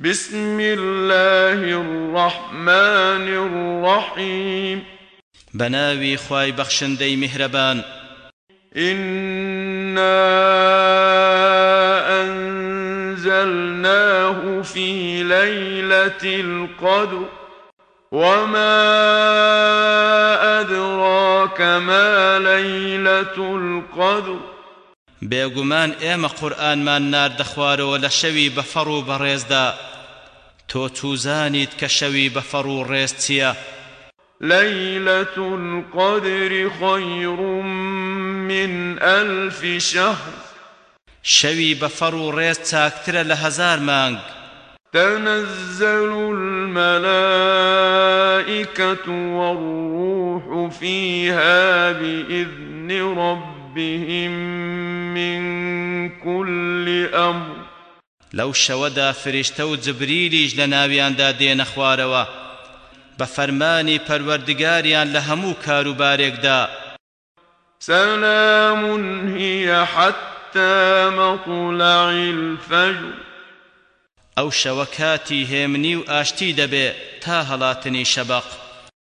بسم الله الرحمن الرحيم. بناوي خواي بخشندي مهربان إنا أنزلناه في ليلة القدر. وما أدراك ما ليلة القدر. بێگومان ئێمە قورئانمان ناردە خوارەوە لە شەوی بەفەڕ و بەڕێزدا تۆ توزانیت کە شەوی بەفەڕ و ڕێز چییە؟ ليلة القدر خير من ألف شهر شەوی بەفەڕ و ڕێز چاکترە لە هەزار مانگ. تنزل الملائكة والروح فيها بإذن ربهم من كل أمر لەو شەوەدا فریشتە و جبریلیش لە ناویاندا دێنە خوارەوە بە فەرمانی پەروەردگاریان لە هەموو کاروبارێکدا. سلام هي حتى مطلع الفجر. ئەو شەوە کاتی هێمنی و ئاشتی دەبێ تا هەڵاتنی شەبق